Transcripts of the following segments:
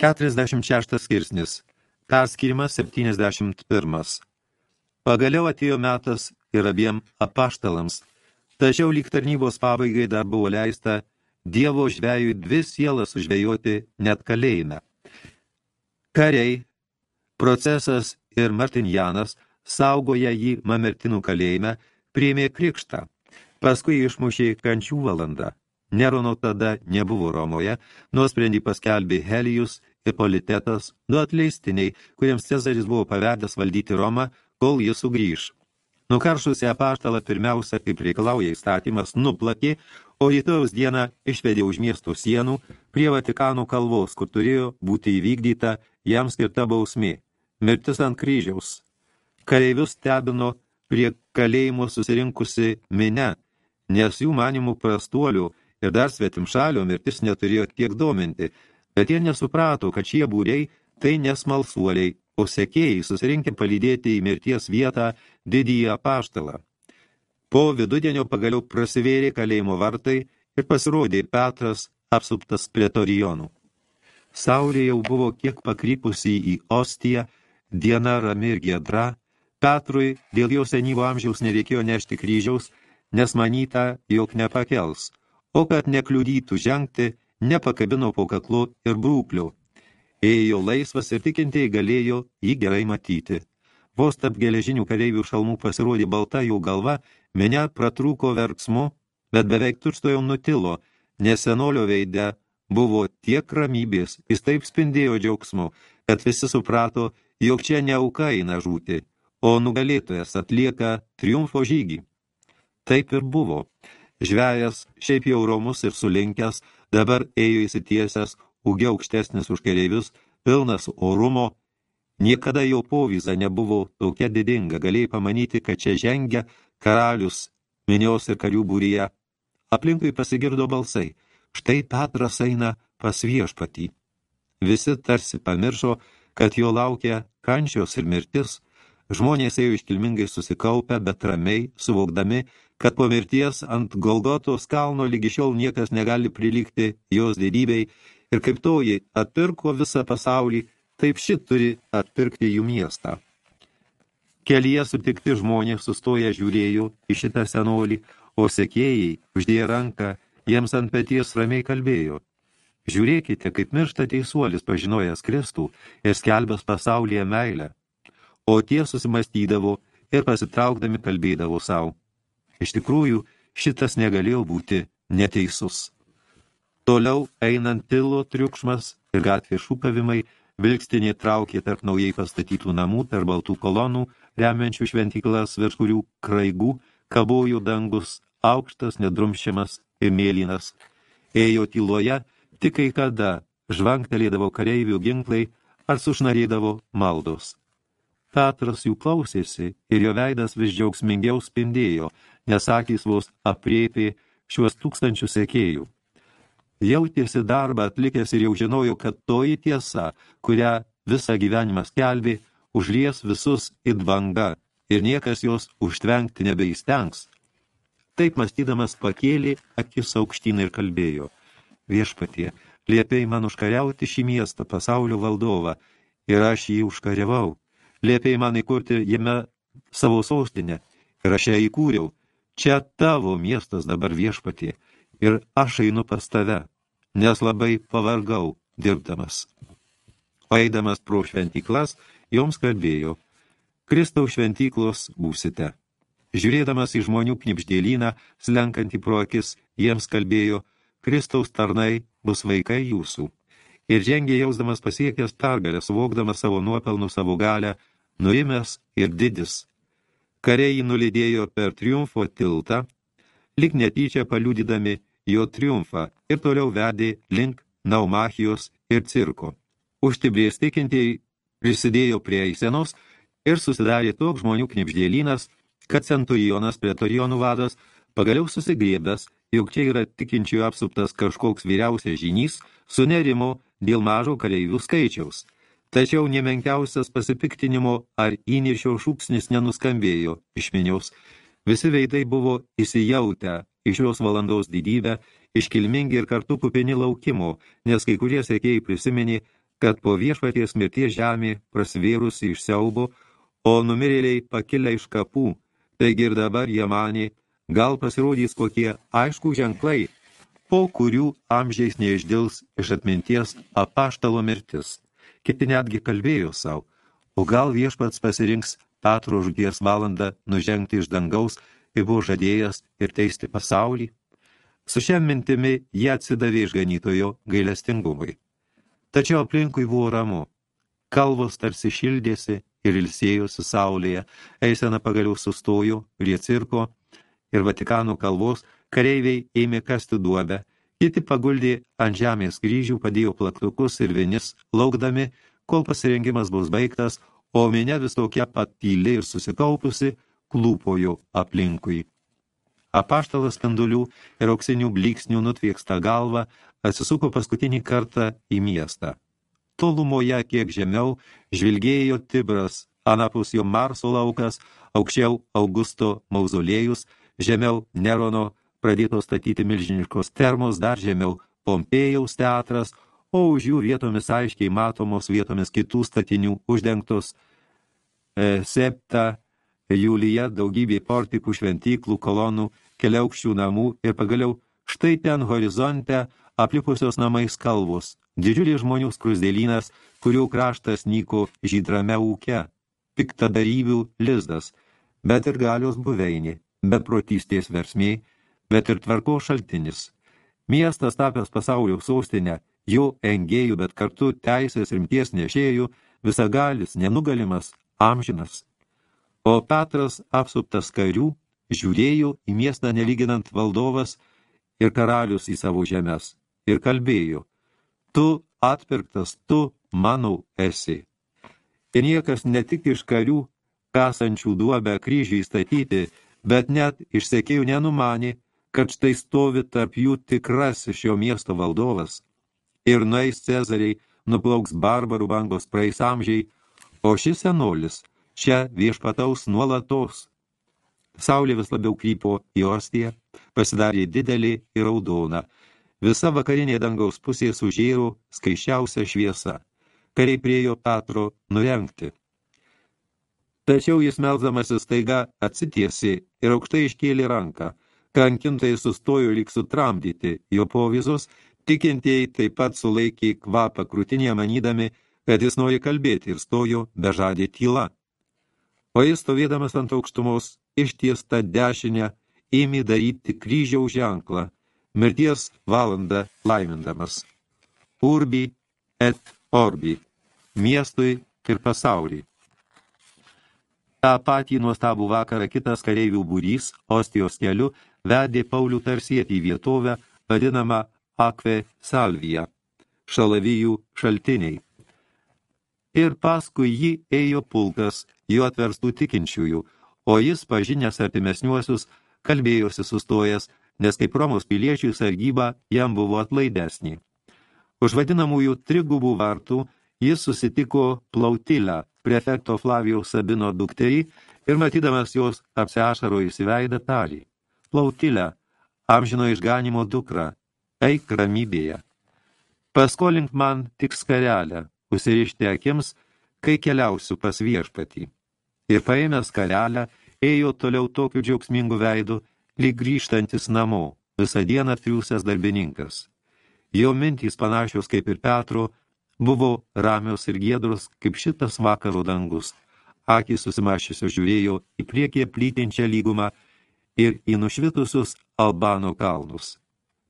46 skirsnis. Perskirimas 71. Pagaliau atėjo metas ir abiem apaštalams. Tačiau lyg tarnybos pabaigai dar buvo leista Dievo žvejui dvi sielas užvejoti net kalėjime. Kariai, procesas ir Martinjanas saugoja jį Mamertinų kalėjime, priėmė krikštą. Paskui išmušė kančių valandą. Nerono tada nebuvo Romoje, nuosprendį paskelbė Helijus, Ipolitetas, du atleistiniai, kuriems Cezaris buvo pavedęs valdyti Romą, kol jis sugrįž. Nukaršusi apaštalą pirmiausia, kaip reikalauja įstatymas, nuplakė, o rytojaus dieną išvedė už miesto sienų prie Vatikano kalvos, kur turėjo būti įvykdyta jam skirta bausmė – mirtis ant kryžiaus. Kareivius stebino prie kalėjimo susirinkusi minę, nes jų manimų prastuolių ir dar svetimšalio mirtis neturėjo tiek dominti, bet jie nesuprato, kad šie būriai tai nesmalsuoliai, o sekėjai susirinkę palydėti į mirties vietą didįjį apaštalą. Po vidudienio pagaliau prasivėrė kalėjimo vartai ir pasirodė Petras apsuptas pretorijonų. Saulė jau buvo kiek pakrypusi į Ostiją, diena rami ir giedra, Petrui dėl jo senyvo amžiaus nereikėjo nešti kryžiaus, nes manyta, jog nepakels – o kad nekliudytų žengti, nepakabino po kaklu ir brūklių. Ėjo laisvas ir tikintieji galėjo jį gerai matyti. Vos tarp geležinių kareivių šalmų pasirodė balta jų galva, mene pratrūko verksmu, bet beveik tučtojo nutilo, nes senolio veide buvo tiek ramybės, jis taip spindėjo džiaugsmu, kad visi suprato, jog čia ne auka eina žūti, o nugalėtojas atlieka triumfo žygį. Taip ir buvo. Žvejas, šiaip jau romus ir sulinkęs, dabar ėjo įsitiesęs, ūgia aukštesnis už keleivius, pilnas orumo. Niekada jo povyza nebuvo tokia didinga, galėjai pamanyti, kad čia žengia karalius, minios ir karių būryje. Aplinkui pasigirdo balsai. Štai Petras eina pas viešpatį. Visi tarsi pamiršo, kad jo laukia kančios ir mirtis. Žmonės ėjo iškilmingai susikaupę, bet ramiai, suvokdami, kad po mirties ant Golgotos kalno lygi šiol niekas negali prilikti jos didybei ir kaip toji atpirko visą pasaulį, taip ši turi atpirkti jų miestą. Kelyje sutikti žmonės sustoję žiūrėjo į šitą senolį, o sekėjai, uždėję ranką, jiems ant peties ramiai kalbėjo. Žiūrėkite, kaip miršta teisuolis pažinojęs Kristų ir skelbęs pasaulyje meilę. O tie susimastydavo ir pasitraukdami kalbėdavo savo. Iš tikrųjų, šitas negalėjo būti neteisus. Toliau einant tilo triukšmas ir gatvės šūkavimai, vilkstinė traukė tarp naujai pastatytų namų, tarp baltų kolonų, remiančių šventyklas, virš kurių kraigų, kabojo dangus, aukštas, nedrumšiamas ir mėlynas. Ėjo tyloje, tik kai kada žvangtelėdavo kareivių ginklai ar sušnarėdavo maldos. Petras jų klausėsi ir jo veidas vis džiaugsmingiau spindėjo, nes akys vos apriepė šiuos tūkstančius sekėjų. Jautėsi darbą atlikęs ir jau žinojo, kad toji tiesa, kurią visą gyvenimą skelbė, užlies visus it banga ir niekas jos užtvenkti nebeįstengs. Taip mąstydamas pakėlė akis aukštyn ir kalbėjo. Viešpatie, liepėjai man užkariauti šį miestą, pasaulio valdovą, ir aš jį užkariavau. Liepėjai man įkurti jame savo sostinę, ir aš ją įkūriau, Čia tavo miestas dabar viešpatie ir aš einu pas tave, nes labai pavargau dirbdamas. O eidamas pro šventyklas, joms kalbėjo, Kristaus šventyklos būsite. Žiūrėdamas į žmonių knipždėlyną, slenkantį pro akis, jiems kalbėjo, Kristaus tarnai bus vaikai jūsų. Ir žengė jausdamas pasiekęs pergalę, suvokdamas savo nuopelnų savo galę, nurimęs ir didis, Kariai jį nulidėjo per triumfo tiltą, lik netyčia paliudydami jo triumfą ir toliau vedė link naumachijos ir cirko. Užtibrės tikintieji prisidėjo prie eisenos ir susidarė toks žmonių knipždėlynas, kad centurionas pretorijonų vadas pagaliau susigriebęs, jog čia yra tikinčiųjų apsuptas kažkoks vyriausias žinys, sunerimo dėl mažo kareivių skaičiaus – Tačiau nemenkiausias pasipiktinimo ar įniršio šūksnis nenuskambėjo iš minios. Visi veidai buvo įsijautę iš šios valandos didybę, iškilmingi ir kartu kupini laukimo, nes kai kurie sekėjai prisiminė, kad po viešpaties mirties žemė prasvėrusi iš siaubo, o numirėliai pakilę iš kapų, taigi ir dabar jie manė, gal pasirodys kokie aiškų ženklai, po kurių amžiais neišdils iš atminties apaštalo mirtis. Kiti netgi kalbėjo savo, o gal viešpats pasirinks Petro žudies valandą nužengti iš dangaus, kai buvo žadėjęs ir teisti pasaulį. Su šiam mintimi jie atsidavė išganytojo gailestingumui. Tačiau aplinkui buvo ramu. Kalvos tarsi šildėsi ir ilsėjosi saulėje, eisena pagaliau sustojo prie cirko ir Vatikano kalvos kareiviai ėmė kasti duobę, kiti paguldė ant žemės kryžių, padėjo plaktukus ir vinis, laukdami, kol pasirengimas bus baigtas, o minė vis tokia pat tyli ir susikaupusi, klūpojo aplinkui. Apaštalas skandulių ir auksinių bliksnių nutvieksta galva atsisuko paskutinį kartą į miestą. Tolumoje kiek žemiau žvilgėjo Tibras, anapus jo Marso laukas, aukščiau Augusto mauzolėjus, žemiau Nerono pradėtos statyti milžiniškos termos, dar žemiau Pompėjaus teatras, o už jų vietomis aiškiai matomos vietomis kitų statinių uždengtos e, septa Julija, daugybė portikų, šventyklų, kolonų, keliaukščių namų ir pagaliau štai ten horizonte aplipusios namais kalvos, didžiulis žmonių skrusdėlynas, kurių kraštas nyko žydrame ūke, piktadarybių lizdas, bet ir galios buveinė, beprotystės versmė, bet ir tvarko šaltinis. Miestas tapęs pasaulio sostinę, jo engėjų, bet kartu teisės rimties nešėjų, visagalis, nenugalimas, amžinas. O Petras, apsuptas karių, žiūrėjo į miestą nelyginant valdovas ir karalius į savo žemės ir kalbėjo, tu atpirktas, tu manau esi. Ir niekas ne tik iš karių, kasančių duobę kryžiai statyti, bet net iš sekėjų nenumanė, kad štai stovi tarp jų tikrasis šio miesto valdovas. Ir nueis Cezariai, nuplauks barbarų bangos praeis amžiai, o šis senolis čia viešpataus nuolatos. Saulė vis labiau krypo į ostiją, pasidarė didelį ir raudoną. Visa vakarinė dangaus pusė sužėrų skaičiausia šviesa. Kariai priejo Petro nurengti. Tačiau jis melzdamasis staiga atsitiesi ir aukštai iškėlė ranką. Kankintai sustojo lyg sutramdyti jo povizus, tikintieji taip pat sulaikė kvapą krūtinėje manydami, kad jis nori kalbėti ir stojo bežadė tyla o jis stovėdamas ant aukštumos ištiesta dešinę ėmė daryti kryžiaus ženklą, mirties valandą laimindamas. Urbi et orbi, miestui ir pasauliui. Ta patį nuostabų vakarą kitas kareivių būrys, Ostijos keliu, vedė Paulių tarsietį vietovę, vadinamą Akve Salvija, šalavijų šaltiniai ir paskui jį ėjo pulkas, jo atverstų tikinčiųjų, o jis, pažinęs artimesniuosius, kalbėjosi sustojęs, nes kaip Romos piliečių sargyba jam buvo atlaidesnį. Už vadinamųjų trigubų vartų jis susitiko Plautilę, prefekto Flavijaus Sabino dukterį, ir matydamas jos apsiašaro įsiveidą tarį. Plautilę, amžino išganimo dukra, eik ramybėje. Paskolink man tik skarelę, užsirišti akims, kai keliausiu pas viešpatį. Ir paėmęs karelę, ėjo toliau tokiu džiaugsmingu veidu, lyg grįžtantis namo, visą dieną triūsęs darbininkas. Jo mintys panašios kaip ir Petro, buvo ramios ir giedros, kaip šitas vakaro dangus. Akys susimašysios žiūrėjo į priekį plytinčią lygumą ir į nušvitusius Albano kalnus.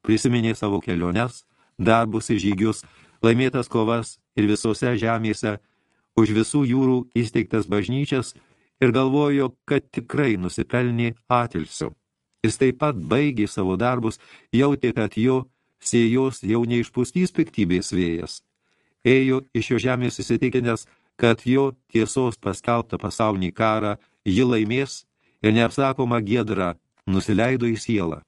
Prisiminė savo keliones, darbus ir žygius, laimėtas kovas ir visose žemėse, už visų jūrų įsteigtas bažnyčias ir galvojo, kad tikrai nusipelnė atilsio. Jis taip pat baigė savo darbus, jautė, kad jo sėjos jau neišpustys piktybės vėjas. Ėjo iš jo žemės įsitikinęs, kad jo tiesos paskelbtą pasaulinį karą ji laimės ir neapsakoma giedra nusileido į sielą.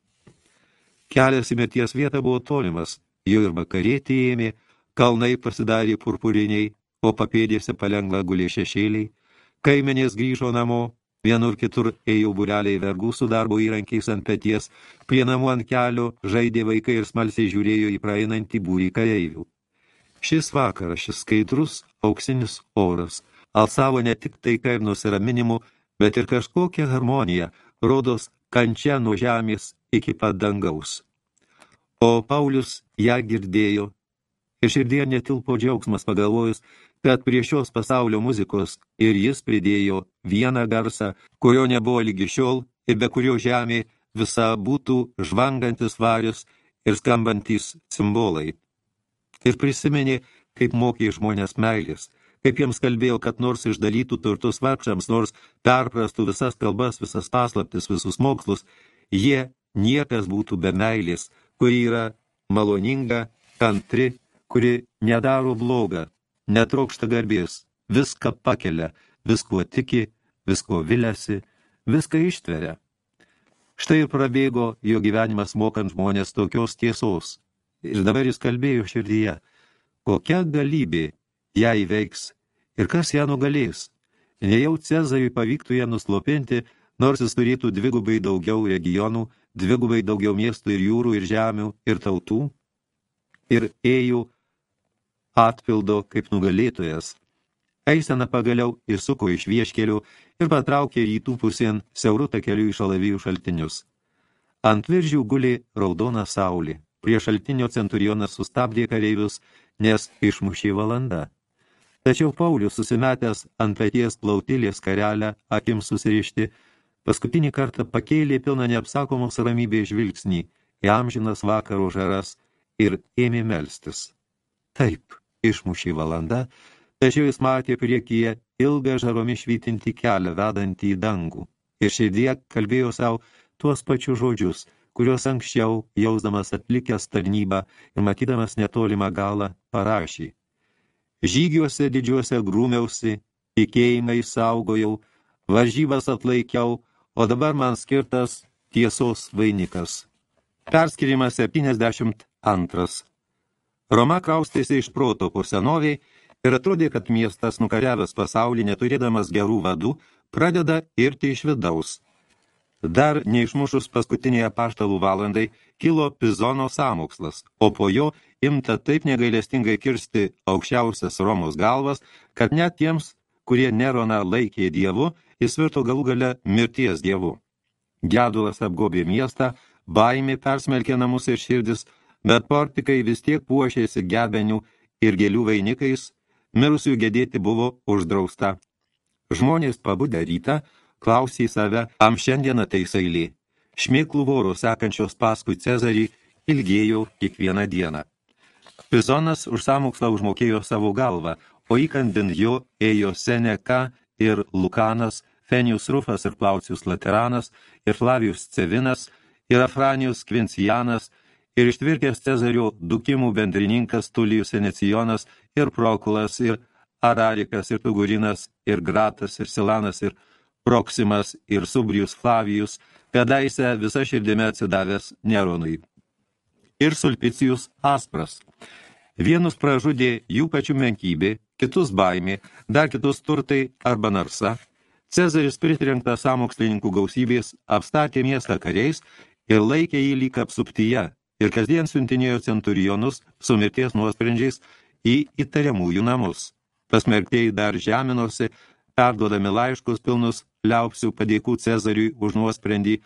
Kelias į mirties vietą buvo tolimas, jo ir vakarėti ėmė, Kalnai pasidarė purpuriniai, o papėdėse palengva gulė šešėliai. Kaimenės grįžo namo, vienur kitur ėjo bureliai vergų su darbo įrankiais ant peties, prie namų ant kelio žaidė vaikai ir smalsiai žiūrėjo į praeinantį būrį kareivių. Šis vakaras, šis skaidrus, auksinis oras, alsavo ne tik taika ir nusiraminimu, bet ir kažkokia harmonija, rodos kančia nuo žemės iki pat dangaus. O Paulius ją girdėjo ir širdie netilpo džiaugsmas pagalvojus, kad prie šios pasaulio muzikos ir jis pridėjo vieną garsą, kurio nebuvo lygi šiol ir be kurio žemė visa būtų žvangantis varius ir skambantys simbolai. Ir prisiminė, kaip mokė žmonės meilės, kaip jiems kalbėjo, kad nors išdalytų turtus vargšams, nors perprastų visas kalbas, visas paslaptis, visus mokslus, jie niekas būtų be meilės, kuri yra maloninga, kantri, kuri nedaro blogą, netrokšta garbės, viską pakelia, visko tiki, visko viliasi, viską ištveria. Štai ir prabėgo jo gyvenimas mokant žmonės tokios tiesos. Ir dabar jis kalbėjo širdyje, kokia galybė ją įveiks ir kas ją nugalės. Nejau Cezariui pavyktų ją nuslopinti, nors jis turėtų dvigubai daugiau regionų, dvigubai daugiau miestų ir jūrų ir žemių ir tautų, ir ėjų atpildo kaip nugalėtojas. Eisena pagaliau įsuko iš vieškelių ir patraukė rytų pusėn siaurų takelių iš alavijų šaltinius. Ant viržių gulė raudona saulė. Prie šaltinio centurionas sustabdė kareivius, nes išmušė valanda. Tačiau Paulius, susimetęs ant peties plautilės karelę, akim susirišti, paskutinį kartą pakėlė pilną neapsakomos ramybės žvilgsnį į amžinas vakaro žaras ir ėmė melstis. Taip, išmušė valanda, tačiau jis matė priekyje ilgą žaromi švytinti kelią vedantį į dangų. Ir širdie kalbėjo savo tuos pačius žodžius, kuriuos anksčiau, jausdamas atlikęs tarnybą ir matydamas netolimą galą, parašė. Žygiuose didžiuose grūmiausi, tikėjimai saugojau, varžybas atlaikiau, o dabar man skirtas tiesos vainikas. Perskirimas 72. Roma kraustėsi iš proto po senoviai ir atrodė, kad miestas, nukariavęs pasaulį, neturėdamas gerų vadų, pradeda irti iš vidaus. Dar neišmušus paskutinėje paštalų valandai kilo Pizono samokslas, o po jo imta taip negailestingai kirsti aukščiausias Romos galvas, kad net tiems, kurie Neroną laikė dievu, jis virto galų gale mirties dievu. Gedulas apgobė miestą, baimė persmelkė namus ir širdis, bet portikai vis tiek puošėsi gebenių ir gėlių vainikais, mirusių gedėti buvo uždrausta. Žmonės pabudę rytą klausė save, am šiandien ateis eilė. Šmėklų vorų sekančios paskui Cezarį ilgėjo kiekvieną dieną. Pizonas už samokslą užmokėjo savo galvą, o įkandin jo ėjo Seneka ir Lukanas, Fenijus Rufas ir Plaucius Lateranas, ir Flavijus Cevinas, ir Afranijus Kvincijanas, ir ištvirkęs Cezario dukimų bendrininkas Tulijus Enecijonas ir Prokulas ir Ararikas ir Tugurinas ir Gratas ir Silanas ir Proksimas ir Subrijus Flavijus, kadaise visa širdime atsidavęs Neronui. Ir Sulpicijus Aspras. Vienus pražudė jų pačių menkybė, kitus baimė, dar kitus turtai arba narsa. Cezaris pritrenktas samokslininkų gausybės apstatė miestą kariais ir laikė jį lyg apsuptyje, ir kasdien siuntinėjo centurionus su mirties nuosprendžiais į įtariamųjų namus. Pasmerktieji dar žeminosi, perduodami laiškus pilnus liaupsių padėkų Cezariui už nuosprendį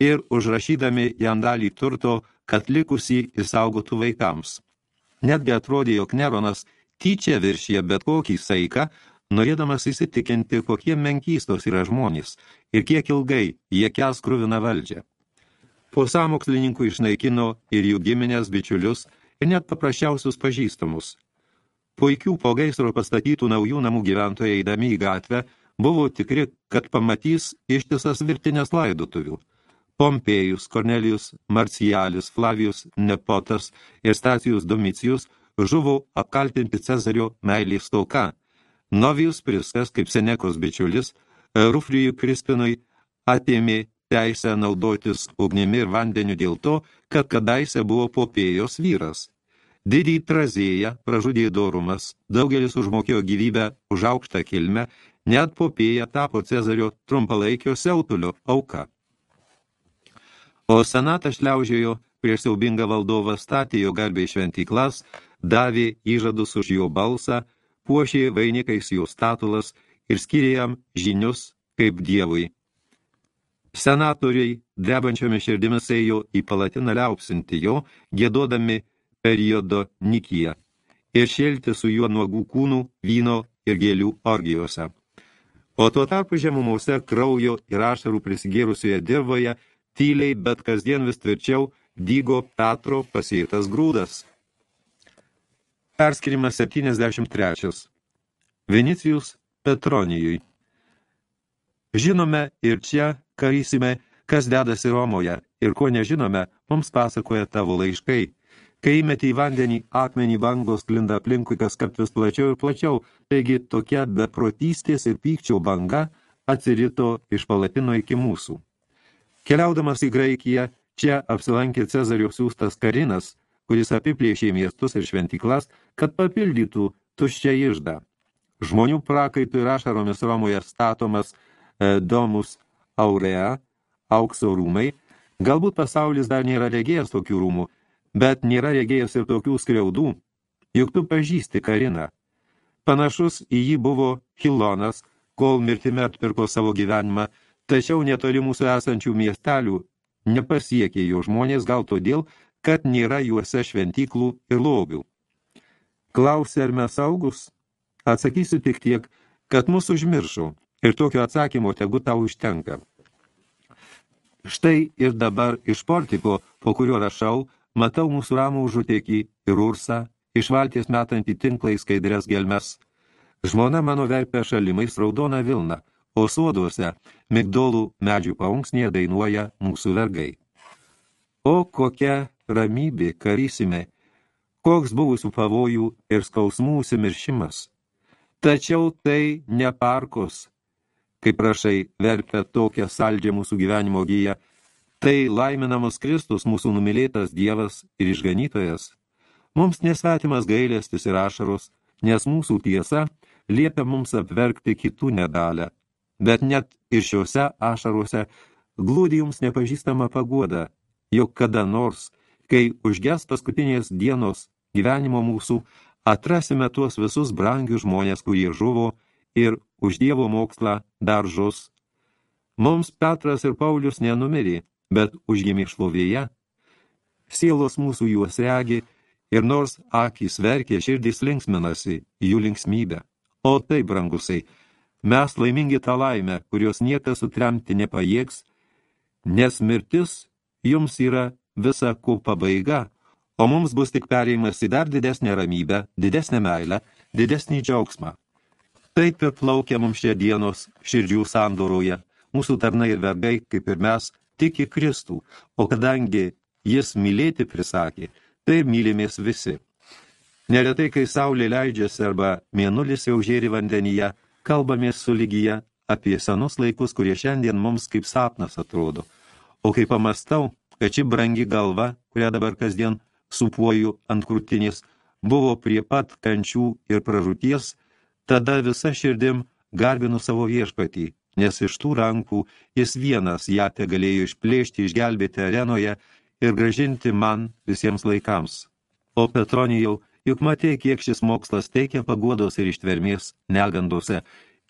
ir užrašydami jam dalį turto, kad likusį įsaugotų vaikams. Netgi atrodė, jog Neronas tyčia viršė bet kokį saiką, norėdamas įsitikinti, kokie menkystos yra žmonės ir kiek ilgai jie kes kruvina valdžią. Po samokslininkų išnaikino ir jų giminės bičiulius ir net paprasčiausius pažįstamus. Puikių po gaisro pastatytų naujų namų gyventojai eidami į gatvę buvo tikri, kad pamatys ištisas virtinės laidotuvių. Pompėjus, Kornelijus, Marcialis, Flavijus, Nepotas ir Stacijus Domicijus žuvo apkaltinti Cezario meilės tauka. Novijus Priskas, kaip Senekos bičiulis, Rufrijų Krispinui atėmė teisę naudotis ugnimi ir vandeniu dėl to, kad kadaise buvo popėjos vyras. Didį trazėją pražudė dorumas, daugelis užmokėjo gyvybę už aukštą kilmę, net popėja tapo Cezario trumpalaikio siautulio auka. O senatas šliaužėjo prieš siaubingą valdovą statė jo garbiai šventyklas, davė įžadus už jo balsą, puošė vainikais jo statulas ir skyrė jam žinius kaip dievui. Senatoriai drebančiomis širdimis ėjo į palatiną liaupsinti jo, gėdodami periodo Nikiją ir šelti su juo nuogų kūnų, vyno ir gėlių orgijose. O tuo tarpu žemumose kraujo ir ašarų prisigėrusioje dirboje tyliai, bet kasdien vis tvirčiau dygo Petro pasėtas grūdas. Perskirimas 73. Vinicijus Petronijui. Žinome ir čia, karysime, kas dedasi Romoje, ir ko nežinome, mums pasakoja tavo laiškai. Kai įmeti į vandenį, akmenį bangos klinda aplinkui kas kart vis plačiau ir plačiau, taigi tokia beprotystės ir pykčio banga atsirito iš palatino iki mūsų. Keliaudamas į Graikiją, čia apsilankė Cezario siūstas karinas, kuris apiplėšė miestus ir šventiklas, kad papildytų tuščią išdą. Žmonių prakaitų ir ašaromis Romoje statomas e, domus aurea, aukso rūmai, galbūt pasaulis dar nėra regėjęs tokių rūmų, bet nėra regėjęs ir tokių skriaudų, juk tu pažįsti Kariną. Panašus į jį buvo Hilonas, kol mirtime atpirko savo gyvenimą, tačiau netoli mūsų esančių miestelių nepasiekė jo žmonės gal todėl, kad nėra juose šventyklų ir lobių. Klausė, ar mes saugus? Atsakysiu tik tiek, kad mūsų užmiršau ir tokio atsakymo tegu tau užtenka. Štai ir dabar iš portiko, po kuriuo rašau, matau mūsų ramų užutekį ir ursą, iš valties metantį tinklą į skaidrės gelmes. Žmona mano verpia šalimais raudona vilna, o suoduose migdolų medžių paunksnėje dainuoja mūsų vergai. O kokia ramybė karysime, koks buvusių pavojų ir skausmų užsimiršimas. Tačiau tai ne parkos, kai prašai verpia tokią saldžią mūsų gyvenimo gyją, tai laiminamas Kristus, mūsų numylėtas Dievas ir išganytojas. Mums nesvetimas gailestis ir ašaros, nes mūsų tiesa liepia mums apverkti kitų nedalę. Bet net ir šiuose ašaruose glūdi jums nepažįstama paguoda, jog kada nors, kai užges paskutinės dienos gyvenimo mūsų, atrasime tuos visus brangius žmonės, kurie žuvo ir už Dievo mokslą dar žus. Mums Petras ir Paulius nenumirė, bet užgimė šlovėje. Sielos mūsų juos regi ir nors akys verkė, širdys linksminasi jų linksmybę. O tai, brangusiai, mes laimingi tą laimę, kurios niekas sutremti nepajėgs, nes mirtis jums yra visa ko pabaiga, o mums bus tik perėjimas į dar didesnę ramybę, didesnę meilę, didesnį džiaugsmą. Taip ir plaukia mums šie dienos širdžių sandoroje. Mūsų tarnai ir vergai, kaip ir mes, tiki Kristų, o kadangi jis mylėti prisakė, tai mylimės visi. Neretai, kai saulė leidžiasi arba mėnulis jau žėri vandenyje, kalbamės su lygyje apie senus laikus, kurie šiandien mums kaip sapnas atrodo. O kai pamastau, kad ši brangi galva, kurią dabar kasdien supuoju ant krūtinės, buvo prie pat kančių ir pražūties, Tada visa širdim garbinu savo viešpatį, nes iš tų rankų jis vienas ją te galėjo išplėšti, išgelbėti arenoje ir gražinti man visiems laikams. O Petronijau, juk matė, kiek šis mokslas teikia paguodos ir ištvermės negandose,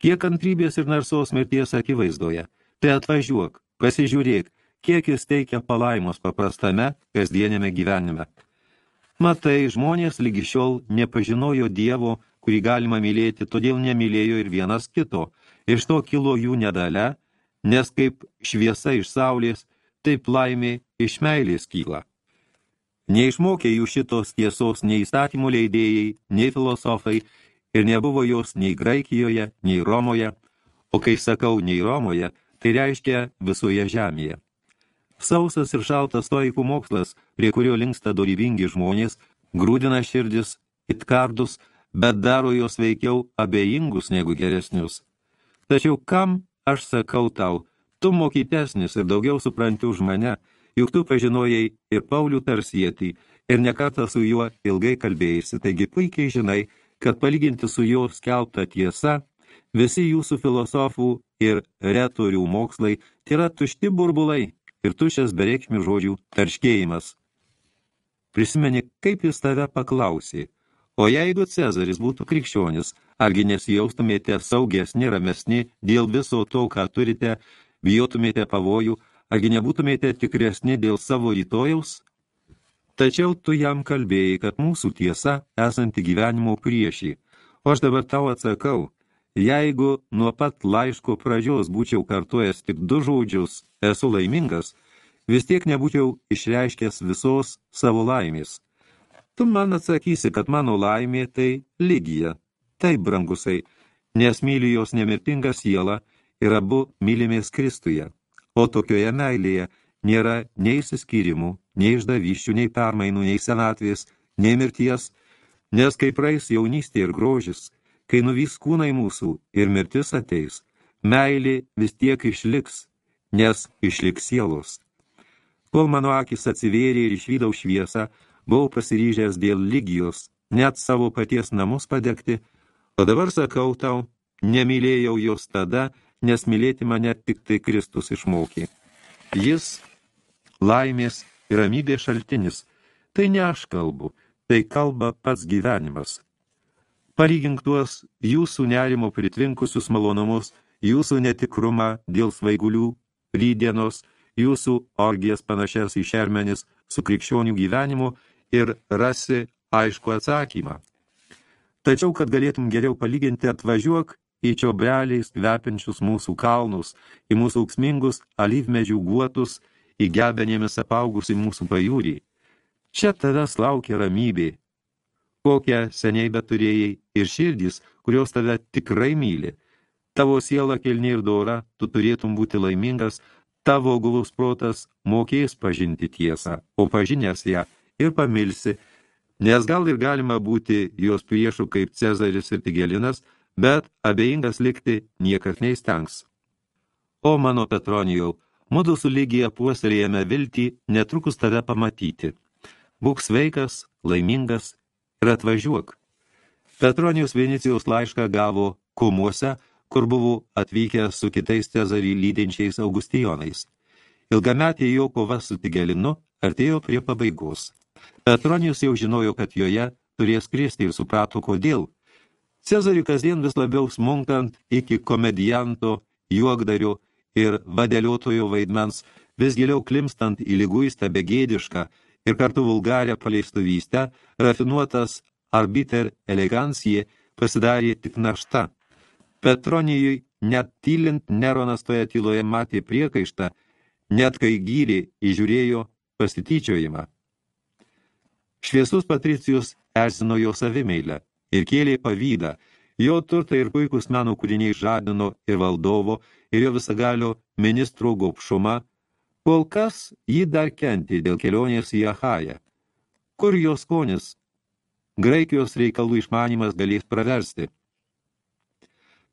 kiek kantrybės ir narsos mirties akivaizdoje. Tai atvažiuok, pasižiūrėk, kiek jis teikia palaimos paprastame, kasdienėme gyvenime. Matai, žmonės lygi šiol nepažinojo Dievo, kurį galima mylėti, todėl nemylėjo ir vienas kito. Iš to kilo jų nedale, nes kaip šviesa iš saulės, taip laimė iš meilės kyla. Neišmokė jų šitos tiesos nei įstatymų leidėjai, nei filosofai, ir nebuvo jos nei Graikijoje, nei Romoje, o kai sakau nei Romoje, tai reiškia visoje žemėje. Sausas ir šaltas stoikų mokslas, prie kurio linksta dorybingi žmonės, grūdina širdis, itkardus, bet daro juos veikiau abejingus negu geresnius. Tačiau kam aš sakau tau, tu mokytesnis ir daugiau supranti už mane, juk tu pažinojai ir Paulių tarsietį, ir nekartą su juo ilgai kalbėjai, taigi puikiai žinai, kad palyginti su jo skelbta tiesa, visi jūsų filosofų ir retorių mokslai tai yra tušti burbulai ir tušęs bereikšmių žodžių tarškėjimas. Prisimeni, kaip jis tave paklausė, O jeigu Cezaris būtų krikščionis, argi nesijaustumėte saugesni, ramesni dėl viso to, ką turite, bijotumėte pavojų, argi nebūtumėte tikresni dėl savo rytojaus? Tačiau tu jam kalbėjai, kad mūsų tiesa esanti gyvenimo priešį. O aš dabar tau atsakau, jeigu nuo pat laiško pradžios būčiau kartuojęs tik du žodžius, esu laimingas, vis tiek nebūčiau išreiškęs visos savo laimės. Tu man atsakysi, kad mano laimė tai lygija. Taip, brangusai, nes myliu jos nemirtingą sielą ir abu mylimės Kristuje. O tokioje meilėje nėra nei įsiskyrimų, nei išdavyščių, nei permainų, nei senatvės, nei mirties, nes kai praeis jaunystė ir grožis, kai nuvys kūnai mūsų ir mirtis ateis, meilė vis tiek išliks, nes išliks sielos. Kol mano akis atsivėrė ir išvydau šviesą, buvau pasiryžęs dėl lygijos net savo paties namus padegti, o dabar sakau tau, nemylėjau jos tada, nes mylėti mane tik tai Kristus išmokė. Jis laimės ir ramybės šaltinis, tai ne aš kalbu, tai kalba pats gyvenimas. Palygink tuos jūsų nerimo pritvinkusius malonumus, jūsų netikrumą dėl svaigulių, rydienos, jūsų orgijas panašias į šermenis su krikščionių gyvenimu ir rasi aišku atsakymą. Tačiau, kad galėtum geriau palyginti, atvažiuok į čiobreliais kvepiančius mūsų kalnus, į mūsų auksmingus alyvmedžių guotus, į gebenėmis apaugusi mūsų pajūrį. Čia tavęs laukia ramybė, kokią seniai beturėjai ir širdys, kurios tave tikrai myli. Tavo siela kilni ir dora, tu turėtum būti laimingas, tavo gulus protas mokės pažinti tiesą, o pažinęs ją ir pamilsi, nes gal ir galima būti jos priešų kaip Cezaris ir Tigelinas, bet abejingas likti niekas neįstengs. O mano Petronijau, mudu su lygija puoselėjame viltį netrukus tave pamatyti. Būk sveikas, laimingas ir atvažiuok. Petronijus Vinicijos laišką gavo Kumuose, kur buvo atvykę su kitais Cezarį lydinčiais Augustijonais. Ilgametė jo kova su Tigelinu artėjo prie pabaigos. Petronijus jau žinojo, kad joje turės kristi ir suprato, kodėl. Cezariui kasdien vis labiau smunkant iki komedianto, juokdario ir vadeliotojo vaidmens, vis giliau klimstant į lyguistą begėdišką ir kartu vulgarę paleistuvystę, rafinuotas arbiter elegancija pasidarė tik našta. Petronijui net tylint Neronas toje tyloje matė priekaištą, net kai gyrė įžiūrėjo pasityčiojimą. Šviesus Patricijus erzino jo savimeilę ir kėlė pavydą, jo turtai ir puikus meno kūriniai žadino ir valdovo, ir jo visagalio ministro gopšumą, kol kas jį dar kenti dėl kelionės į Ahają. Kur jos skonis? Graikijos reikalų išmanimas galės praversti.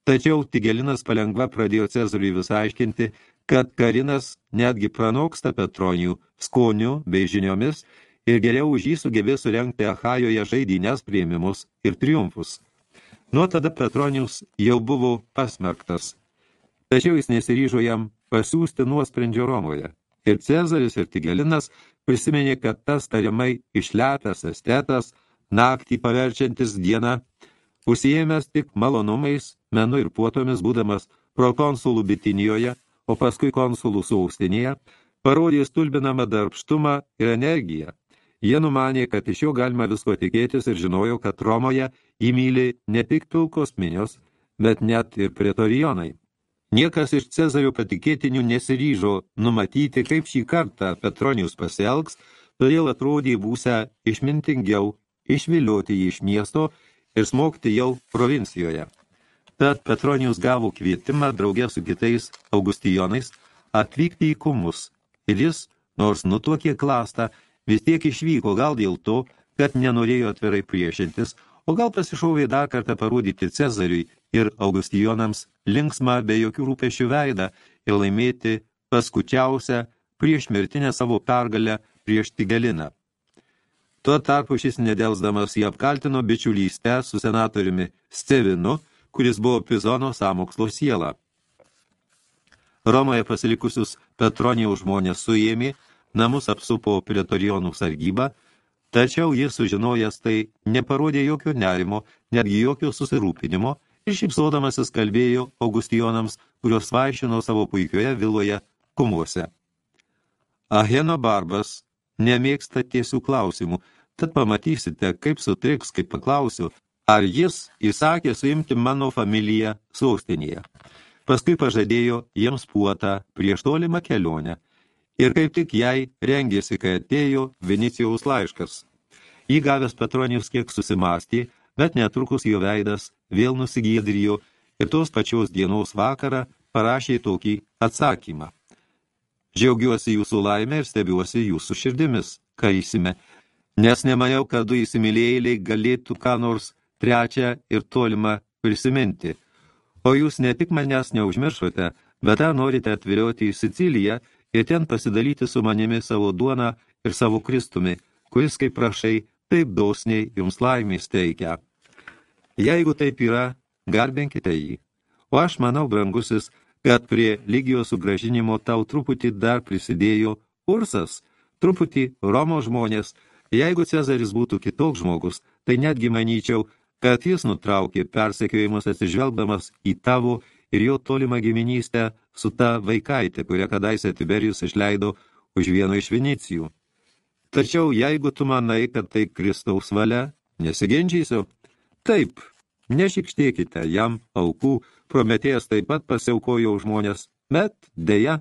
Tačiau Tigelinas palengva pradėjo Cezariui vis aiškinti, kad Karinas netgi pranoksta Petronijų skoniu bei žiniomis ir geriau už jį sugebės surenkti Ahajoje žaidynės prieimimus ir triumfus. Nuo tada Petronius jau buvo pasmerktas, tačiau jis nesiryžo jam pasiūsti nuosprendžio Romoje. Ir Cezaris ir Tigelinas prisiminė, kad tas tariamai išlepęs estetas, naktį paverčiantis dieną, užsiėmęs tik malonumais, menu ir puotomis, būdamas prokonsulų Bitinijoje, o paskui konsulų saustinėje, parodė stulbinamą darbštumą ir energiją, Jie numanė, kad iš jo galima visko tikėtis ir žinojo, kad Romoje įmyli ne tik pilkos minios, bet net ir pretorijonai. Niekas iš Cezario patikėtinių nesiryžo numatyti, kaip šį kartą Petronijus pasielgs, todėl atrodė būsę išmintingiau išvilioti jį iš miesto ir smogti jau provincijoje. Tad Petronijus gavo kvietimą draugė su kitais Augustijonais atvykti į kumus ir jis, nors nutuokė klastą, vis tiek išvyko gal dėl to, kad nenorėjo atvirai priešintis, o gal pasišauvė dar kartą parodyti Cezariui ir Augustijonams linksmą be jokių rūpešių veidą ir laimėti paskučiausią prieš mirtinę savo pergalę prieš Tigaliną. Tuo tarpu šis nedelsdamas jį apkaltino bičiulystę su senatoriumi Stevinu, kuris buvo Pizono samokslo siela. Romoje pasilikusius Petronijaus žmonės suėmė, namus apsupo pretorijonų sargyba, Tačiau jis sužinojęs tai neparodė jokio nerimo, netgi jokio susirūpinimo ir šipsodamasis kalbėjo Augustijonams, kurios vaišino savo puikioje viloje kumuose. Aheno barbas nemėgsta tiesių klausimų, tad pamatysite, kaip sutriks, kaip paklausiu, ar jis įsakė suimti mano familiją sostinėje. Paskui pažadėjo jiems puotą prieš tolimą kelionę. Ir kaip tik jai rengėsi, kai atėjo Venicijaus laiškas. Įgavęs Petronijus kiek susimastė, bet netrukus jo veidas vėl nusigėdrijo ir tos pačios dienos vakarą parašė tokį atsakymą. Džiaugiuosi jūsų laimę ir stebiuosi jūsų širdimis, kaisime, nes nemaniau, kad du įsimylėjėliai galėtų ką nors trečią ir tolimą prisiminti. O jūs ne tik manęs neužmiršote, bet tą norite atvirioti į Siciliją ir ten pasidalyti su manimi savo duoną ir savo Kristumi, kuris, kaip prašai, taip dosniai jums laimės teikia. Jeigu taip yra, garbinkite jį. O aš manau, brangusis, kad prie lygijos sugražinimo tau truputį dar prisidėjo Ursas, truputį Romos žmonės. Jeigu Cezaris būtų kitoks žmogus, tai netgi manyčiau, kad jis nutraukė persekiojimus atsižvelgdamas į tavo ir jo tolimą giminystę su ta vaikaitė, kurią kadaise Tiberijus išleido už vieno iš Vinicijų. Tačiau jeigu tu manai, kad tai Kristaus valia, nesiginčysiu. Taip, nešikštėkite jam aukų, Prometėjas taip pat pasiaukojo žmonės, bet, dėja,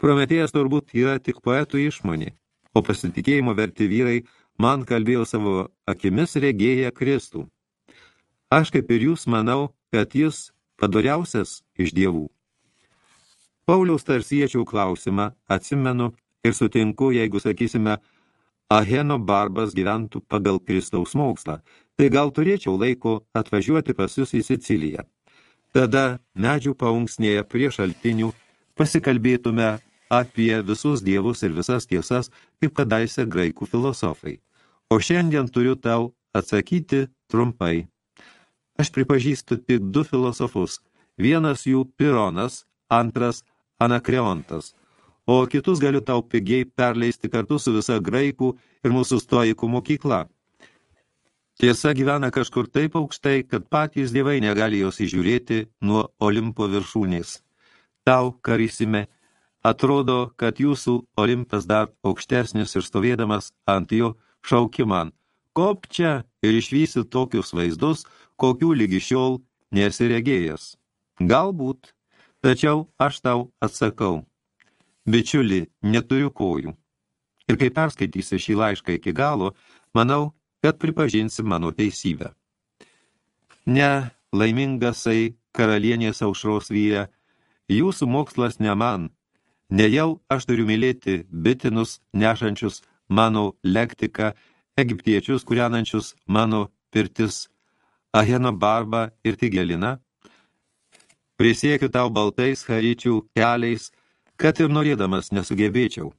Prometėjas turbūt yra tik poetų išmonė, o pasitikėjimo verti vyrai man kalbėjo savo akimis regėję Kristų. Aš kaip ir jūs manau, kad jis padoriausias iš dievų. Pauliaus tarsiečių klausimą atsimenu ir sutinku, jeigu sakysime, Aheno barbas gyventų pagal Kristaus mokslą, tai gal turėčiau laiko atvažiuoti pas jūs į Siciliją. Tada medžių paunksnėje prie šaltinių pasikalbėtume apie visus dievus ir visas tiesas, kaip kadaise graikų filosofai. O šiandien turiu tau atsakyti trumpai. Aš pripažįstu tik du filosofus. Vienas jų Pironas, antras Anakreontas – o kitus galiu tau pigiai perleisti kartu su visa graikų ir mūsų stojikų mokykla. Tiesa gyvena kažkur taip aukštai, kad patys dievai negali jos įžiūrėti nuo Olimpo viršūnės. Tau, karysime, atrodo, kad jūsų Olimpas dar aukštesnis ir stovėdamas ant jo šauki man, kop čia ir išvysi tokius vaizdus, kokių lygi šiol nesiregėjęs. Galbūt, tačiau aš tau atsakau. Bičiuli, neturiu kojų. Ir kai perskaitysi šį laišką iki galo, manau, kad pripažinsi mano teisybę. Ne, laimingasai karalienės aušros vyre, jūsų mokslas ne man, nejau aš turiu mylėti bitinus nešančius mano lektiką, egiptiečius kūrenančius mano pirtis, aheno barbą ir tigeliną. Prisiekiu tau baltais haryčių keliais, kad ir norėdamas nesugebėčiau.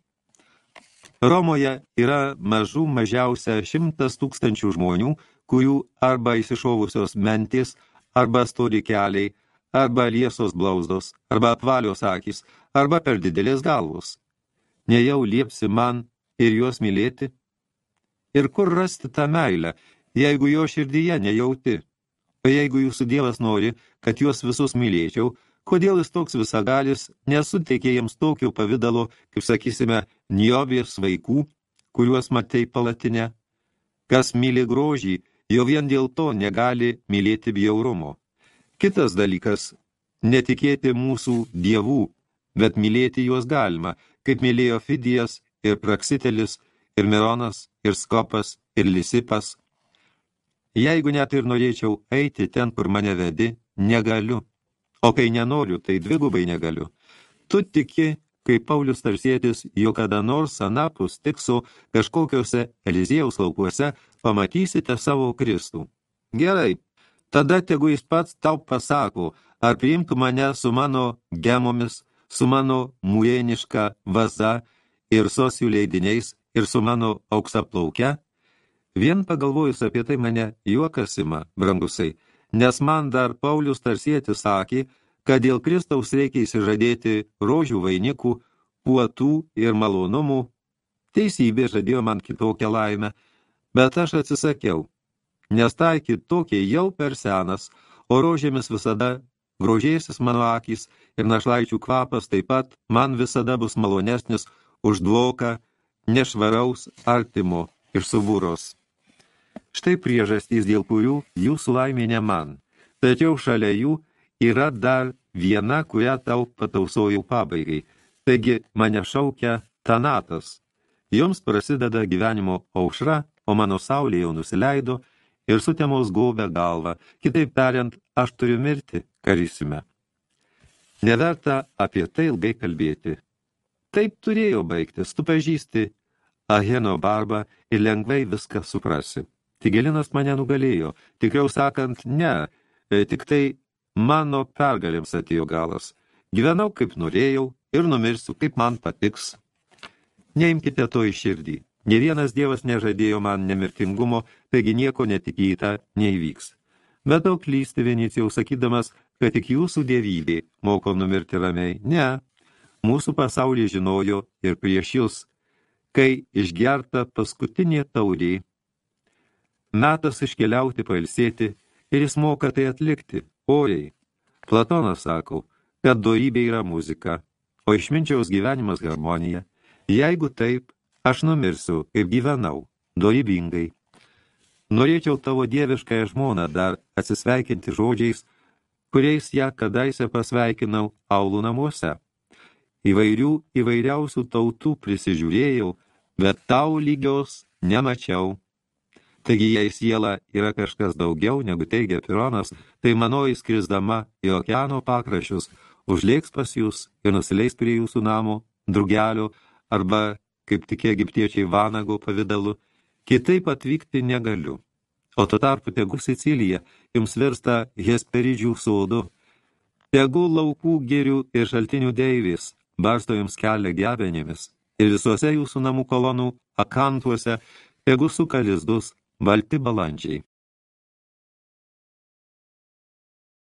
Romoje yra mažų mažiausia šimtas tūkstančių žmonių, kurių arba įsišovusios mentis, arba stori keliai, arba liesos blauzdos, arba apvalios akis, arba per didelės galvos. Nejau liepsi man ir juos mylėti? Ir kur rasti tą meilę, jeigu jo širdyje nejauti? O jeigu jūsų dievas nori, kad juos visus mylėčiau, Kodėl jis toks visagalis nesuteikė jiems tokio pavidalo, kaip sakysime, niobės vaikų, kuriuos matei palatinę? Kas myli grožį, jau vien dėl to negali mylėti bjaurumo. Kitas dalykas – netikėti mūsų dievų, bet mylėti juos galima, kaip mylėjo Fidijas ir Praksitelis, ir Mironas, ir Skopas, ir Lisipas. Jeigu net ir norėčiau eiti ten, kur mane vedi, negaliu. O kai nenoriu, tai dvigubai negaliu. Tu tiki, kaip Paulius tarsėtis, jo kada nors anapus tikso kažkokiuose Eliziejaus laukuose pamatysite savo Kristų. Gerai, tada tegu jis pats tau pasako, ar priimtų mane su mano gemomis, su mano muėniška vaza ir sosių leidiniais ir su mano auksaplauke? Vien pagalvojus apie tai mane juokas ima, brangusai, nes man dar Paulius tarsietis sakė, kad dėl Kristaus reikia įsižadėti rožių vainikų, puotų ir malonumų. Teisybė žadėjo man kitokią laimę, Bet aš atsisakiau, nes taiky tokie jau per senas, o rožėmis visada grožėsis mano akys ir našlaičių kvapas taip pat man visada bus malonesnis už dvoką nešvaraus artimo iš subūros. Štai priežastys, dėl kurių jūsų laimė ne man, tačiau šalia jų yra dar viena, kurią tau patausojau pabaigai. Taigi mane šaukia Tanatas. Joms prasideda gyvenimo aušra, o mano saulė jau nusileido ir sutemos gaubę galvą. Kitaip tariant, aš turiu mirti, karysime. Neverta apie tai ilgai kalbėti. Taip turėjo baigtis, tu pažįsti Aheno barbą ir lengvai viską suprasi. Tigelinas mane nugalėjo, tikriau sakant, ne, e, tik tai Mano pergalėms atėjo galas. Gyvenau kaip norėjau ir numirsiu, kaip man patiks. Neimkite to į širdį. Ne vienas dievas nežadėjo man nemirtingumo, taigi nieko netikėta neįvyks. Bet daug klysti Venicijau sakydamas, kad tik jūsų dievybė moko numirti ramiai. Ne, mūsų pasaulį žinojo ir prieš jūs, kai išgerta paskutinė taurė. Metas iškeliauti pailsėti ir jis moka tai atlikti. Oriai. Platonas sako, kad dorybė yra muzika, o išminčiaus gyvenimas harmonija. Jeigu taip, aš numirsiu, kaip gyvenau, dorybingai. Norėčiau tavo dieviškąją žmoną dar atsisveikinti žodžiais, kuriais ją kadaise pasveikinau aulų namuose. Įvairių įvairiausių tautų prisižiūrėjau, bet tau lygios nemačiau. Taigi, jei siela yra kažkas daugiau, negu teigia Pironas, tai manoji skrisdama į okeano pakrašius užlėks pas jūs ir nusileis prie jūsų namo, drugelio arba, kaip tik egiptiečiai vanago pavidalu, kitaip atvykti negaliu. O tuo tarpu tegu Sicilija jums virsta Hesperidžių sodu, tegu laukų gėrių ir šaltinių deivės barsto jums kelią gebenėmis. Ir visuose jūsų namų kolonų akantuose tegu suka lizdus balti balandžiai